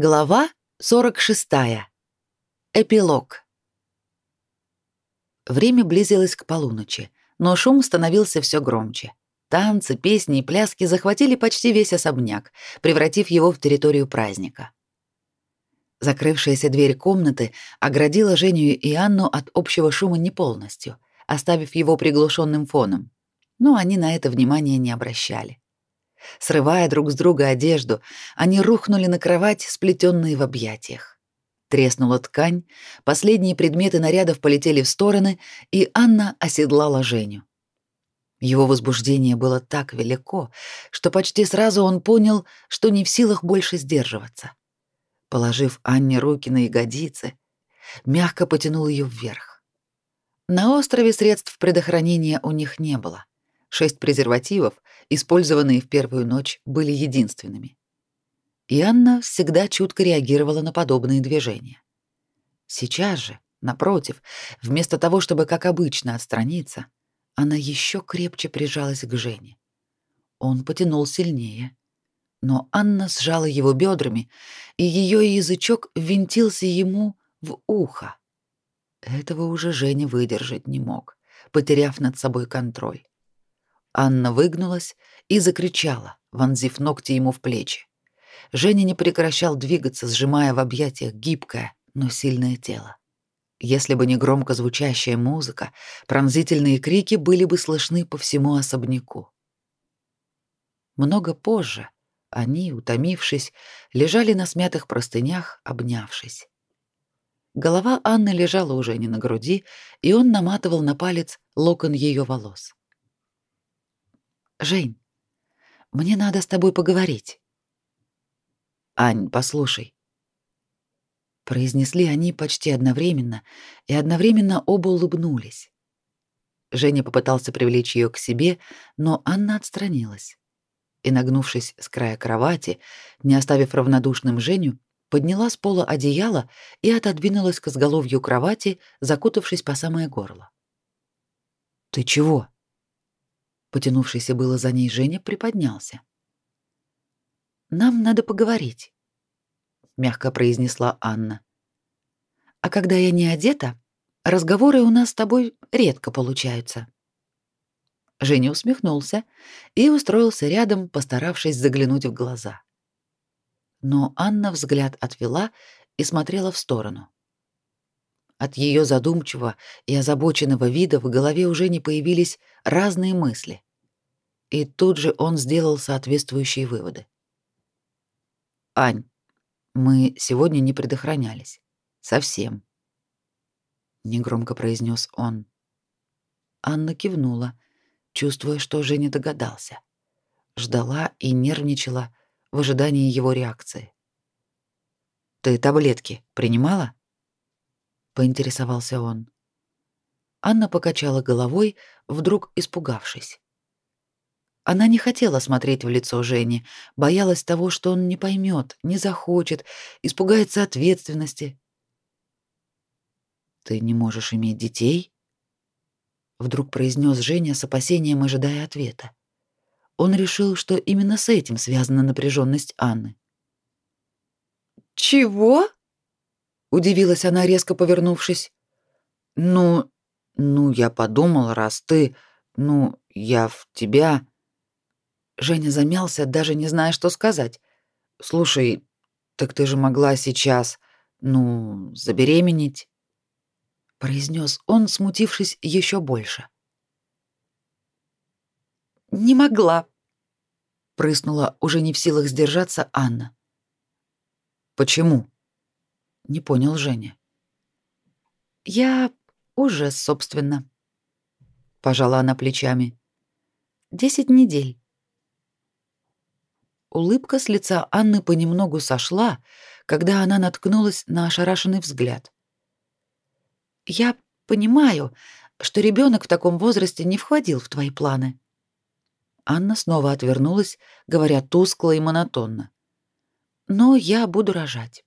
Глава 46. Эпилог. Время близилось к полуночи, но шум становился все громче. Танцы, песни и пляски захватили почти весь особняк, превратив его в территорию праздника. Закрывшаяся дверь комнаты оградила Женю и Анну от общего шума не полностью, оставив его приглушенным фоном. Но они на это внимания не обращали. Срывая друг с друга одежду, они рухнули на кровать, сплетенные в объятиях. Треснула ткань, последние предметы нарядов полетели в стороны, и Анна оседлала Женю. Его возбуждение было так велико, что почти сразу он понял, что не в силах больше сдерживаться. Положив Анне руки на ягодицы, мягко потянул ее вверх. На острове средств предохранения у них не было. Шесть презервативов, использованные в первую ночь, были единственными. И Анна всегда чутко реагировала на подобные движения. Сейчас же, напротив, вместо того, чтобы как обычно отстраниться, она еще крепче прижалась к Жене. Он потянул сильнее, но Анна сжала его бедрами, и ее язычок ввинтился ему в ухо. Этого уже Женя выдержать не мог, потеряв над собой контроль. Анна выгнулась и закричала, вонзив ногти ему в плечи. Женя не прекращал двигаться, сжимая в объятиях гибкое, но сильное тело. Если бы не громко звучащая музыка, пронзительные крики были бы слышны по всему особняку. Много позже они, утомившись, лежали на смятых простынях, обнявшись. Голова Анны лежала уже не на груди, и он наматывал на палец локон ее волос. Жень, мне надо с тобой поговорить. Ань, послушай. Произнесли они почти одновременно, и одновременно оба улыбнулись. Женя попытался привлечь ее к себе, но Анна отстранилась. И, нагнувшись с края кровати, не оставив равнодушным Женю, подняла с пола одеяло и отодвинулась к изголовью кровати, закутавшись по самое горло. «Ты чего?» Потянувшийся было за ней Женя приподнялся. «Нам надо поговорить», — мягко произнесла Анна. «А когда я не одета, разговоры у нас с тобой редко получаются». Женя усмехнулся и устроился рядом, постаравшись заглянуть в глаза. Но Анна взгляд отвела и смотрела в сторону. От ее задумчивого и озабоченного вида в голове уже не появились разные мысли. И тут же он сделал соответствующие выводы. «Ань, мы сегодня не предохранялись. Совсем», — негромко произнес он. Анна кивнула, чувствуя, что уже не догадался. Ждала и нервничала в ожидании его реакции. «Ты таблетки принимала?» Поинтересовался он. Анна покачала головой, вдруг испугавшись. Она не хотела смотреть в лицо Жени, боялась того, что он не поймет, не захочет, испугается ответственности. Ты не можешь иметь детей? вдруг произнес Женя с опасением, ожидая ответа. Он решил, что именно с этим связана напряженность Анны. Чего? Удивилась она, резко повернувшись. Ну, ну, я подумал, раз ты, ну, я в тебя. Женя замялся, даже не зная, что сказать. Слушай, так ты же могла сейчас, ну, забеременеть, произнес он, смутившись еще больше. Не могла, прыснула, уже не в силах сдержаться Анна. Почему? Не понял Женя. Я уже, собственно. Пожала она плечами. Десять недель. Улыбка с лица Анны понемногу сошла, когда она наткнулась на ошарашенный взгляд. Я понимаю, что ребенок в таком возрасте не входил в твои планы. Анна снова отвернулась, говоря тускло и монотонно. Но я буду рожать.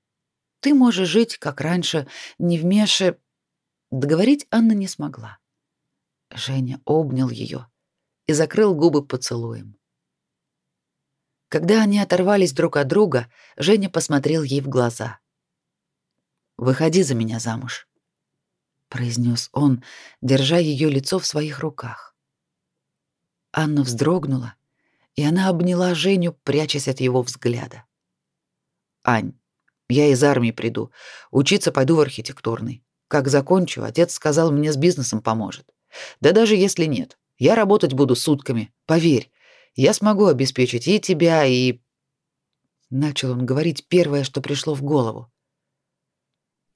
Ты можешь жить, как раньше, не вмеши...» Договорить Анна не смогла. Женя обнял ее и закрыл губы поцелуем. Когда они оторвались друг от друга, Женя посмотрел ей в глаза. «Выходи за меня замуж», — произнес он, держа ее лицо в своих руках. Анна вздрогнула, и она обняла Женю, прячась от его взгляда. «Ань, я из армии приду, учиться пойду в архитектурный. Как закончу, отец сказал, мне с бизнесом поможет. Да даже если нет, я работать буду сутками, поверь. Я смогу обеспечить и тебя, и начал он говорить первое, что пришло в голову.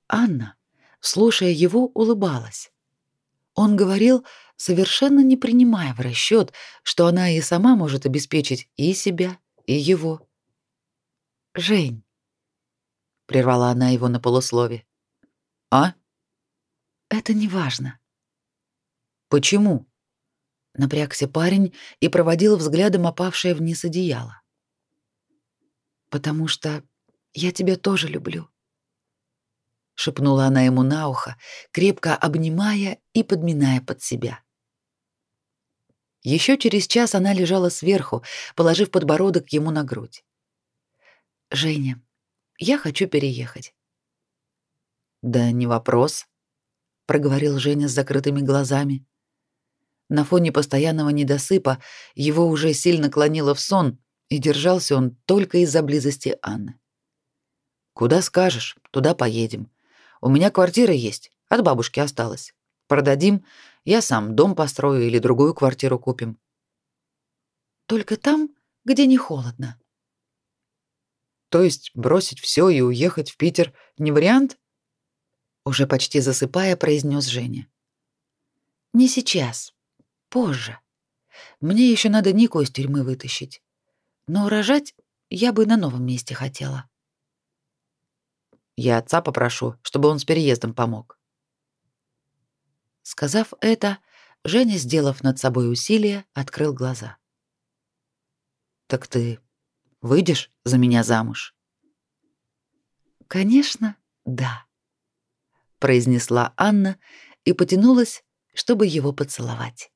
Анна, слушая его, улыбалась. Он говорил, совершенно не принимая в расчет, что она и сама может обеспечить и себя, и его. Жень, прервала она его на полуслове. А? Это не важно. Почему? Напрягся парень и проводил взглядом опавшее вниз одеяло. Потому что я тебя тоже люблю. Шепнула она ему на ухо, крепко обнимая и подминая под себя. Еще через час она лежала сверху, положив подбородок ему на грудь. Женя, я хочу переехать. Да не вопрос, проговорил Женя с закрытыми глазами. На фоне постоянного недосыпа его уже сильно клонило в сон, и держался он только из-за близости Анны. Куда скажешь, туда поедем. У меня квартира есть, от бабушки осталась. Продадим, я сам дом построю или другую квартиру купим. Только там, где не холодно. То есть бросить все и уехать в Питер не вариант? Уже почти засыпая, произнес Женя. Не сейчас. Позже. Мне еще надо Нику из тюрьмы вытащить. Но рожать я бы на новом месте хотела. Я отца попрошу, чтобы он с переездом помог. Сказав это, Женя, сделав над собой усилие, открыл глаза. Так ты выйдешь за меня замуж? Конечно, да, произнесла Анна и потянулась, чтобы его поцеловать.